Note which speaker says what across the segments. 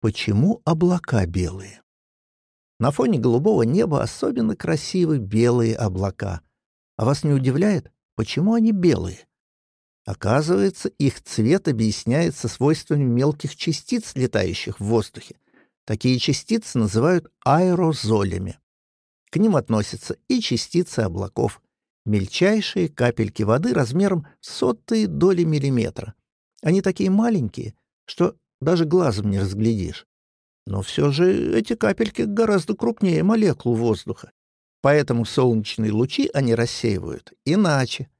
Speaker 1: Почему облака белые? На фоне голубого неба особенно красивы белые облака. А вас не удивляет, почему они белые? Оказывается, их цвет объясняется свойствами мелких частиц, летающих в воздухе. Такие частицы называют аэрозолями. К ним относятся и частицы облаков, мельчайшие капельки воды размером сотые доли миллиметра. Они такие маленькие, что даже глазом не разглядишь. Но все же эти капельки гораздо крупнее молекул воздуха. Поэтому солнечные лучи они рассеивают иначе.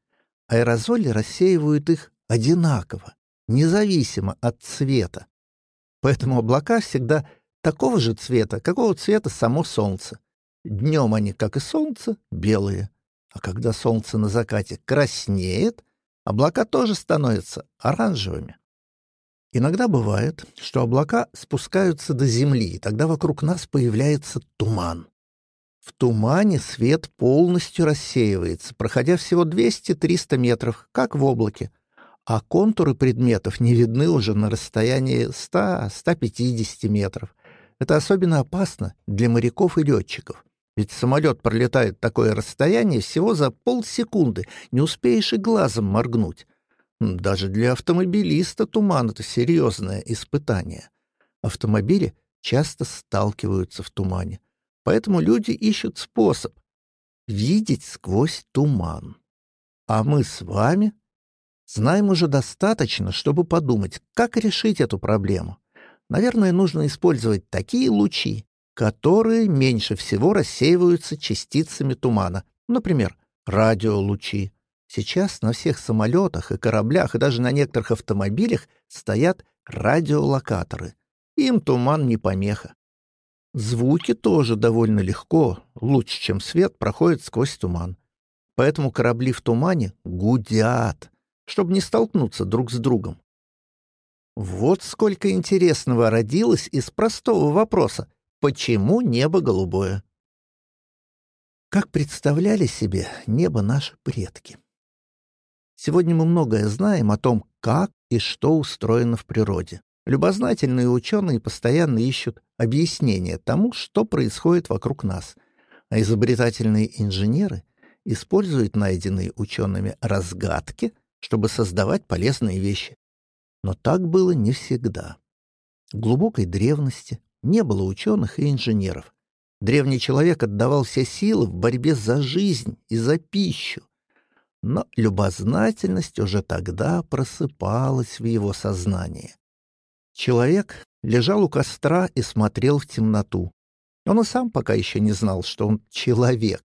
Speaker 1: Аэрозоли рассеивают их одинаково, независимо от цвета. Поэтому облака всегда такого же цвета, какого цвета само Солнце. Днем они, как и Солнце, белые. А когда Солнце на закате краснеет, облака тоже становятся оранжевыми. Иногда бывает, что облака спускаются до земли, и тогда вокруг нас появляется туман. В тумане свет полностью рассеивается, проходя всего 200-300 метров, как в облаке, а контуры предметов не видны уже на расстоянии 100-150 метров. Это особенно опасно для моряков и летчиков. Ведь самолет пролетает такое расстояние всего за полсекунды, не успеешь и глазом моргнуть. Даже для автомобилиста туман — это серьезное испытание. Автомобили часто сталкиваются в тумане, поэтому люди ищут способ видеть сквозь туман. А мы с вами знаем уже достаточно, чтобы подумать, как решить эту проблему. Наверное, нужно использовать такие лучи, которые меньше всего рассеиваются частицами тумана, например, радиолучи, Сейчас на всех самолетах и кораблях, и даже на некоторых автомобилях стоят радиолокаторы. Им туман не помеха. Звуки тоже довольно легко, лучше, чем свет, проходят сквозь туман. Поэтому корабли в тумане гудят, чтобы не столкнуться друг с другом. Вот сколько интересного родилось из простого вопроса «Почему небо голубое?» Как представляли себе небо наши предки? Сегодня мы многое знаем о том, как и что устроено в природе. Любознательные ученые постоянно ищут объяснения тому, что происходит вокруг нас, а изобретательные инженеры используют найденные учеными разгадки, чтобы создавать полезные вещи. Но так было не всегда. В глубокой древности не было ученых и инженеров. Древний человек отдавал все силы в борьбе за жизнь и за пищу. Но любознательность уже тогда просыпалась в его сознании. Человек лежал у костра и смотрел в темноту. Он и сам пока еще не знал, что он человек.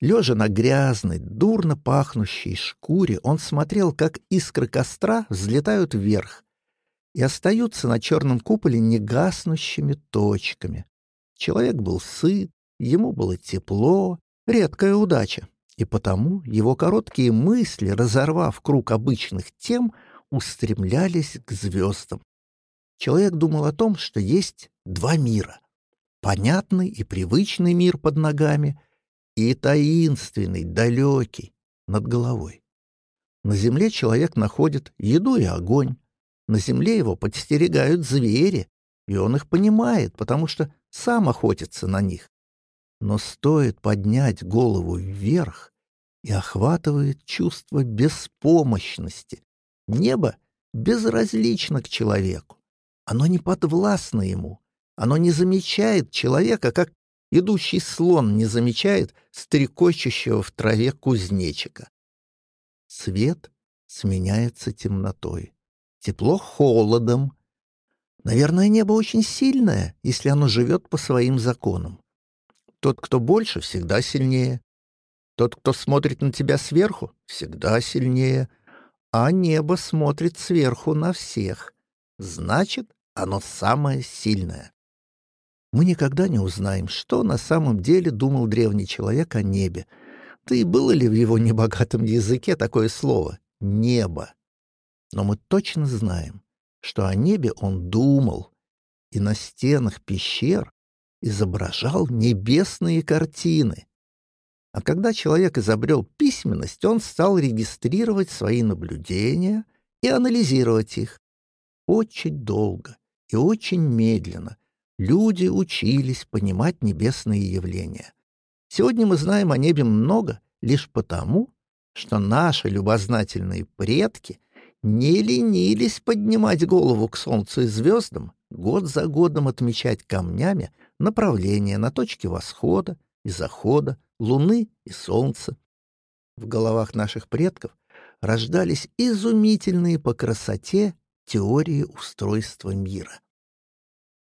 Speaker 1: Лежа на грязной, дурно пахнущей шкуре, он смотрел, как искры костра взлетают вверх и остаются на черном куполе негаснущими точками. Человек был сыт, ему было тепло, редкая удача и потому его короткие мысли, разорвав круг обычных тем, устремлялись к звездам. Человек думал о том, что есть два мира — понятный и привычный мир под ногами и таинственный, далекий, над головой. На земле человек находит еду и огонь, на земле его подстерегают звери, и он их понимает, потому что сам охотится на них. Но стоит поднять голову вверх, и охватывает чувство беспомощности. Небо безразлично к человеку. Оно не подвластно ему. Оно не замечает человека, как идущий слон не замечает стрекочущего в траве кузнечика. Свет сменяется темнотой, тепло — холодом. Наверное, небо очень сильное, если оно живет по своим законам. Тот, кто больше, всегда сильнее. Тот, кто смотрит на тебя сверху, всегда сильнее, а небо смотрит сверху на всех. Значит, оно самое сильное. Мы никогда не узнаем, что на самом деле думал древний человек о небе. Да и было ли в его небогатом языке такое слово «небо». Но мы точно знаем, что о небе он думал, и на стенах пещер изображал небесные картины. А когда человек изобрел письменность, он стал регистрировать свои наблюдения и анализировать их. Очень долго И очень медленно люди учились понимать небесные явления. Сегодня мы знаем о небе много лишь потому, что наши любознательные предки не ленились поднимать голову к солнцу и звездам, год за годом отмечать камнями направление на точки восхода и захода, луны и солнца. В головах наших предков рождались изумительные по красоте теории устройства мира.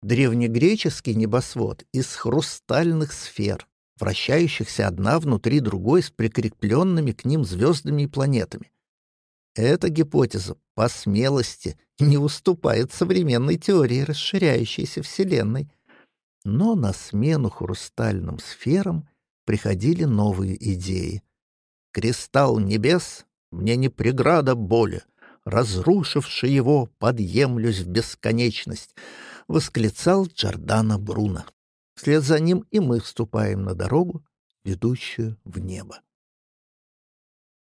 Speaker 1: Древнегреческий небосвод из хрустальных сфер, вращающихся одна внутри другой с прикрепленными к ним звездами и планетами. Эта гипотеза по смелости не уступает современной теории расширяющейся Вселенной. Но на смену хрустальным сферам приходили новые идеи. «Кристалл небес мне не преграда боли, разрушивши его, подъемлюсь в бесконечность», — восклицал Джордано Бруно. Вслед за ним и мы вступаем на дорогу, ведущую в небо.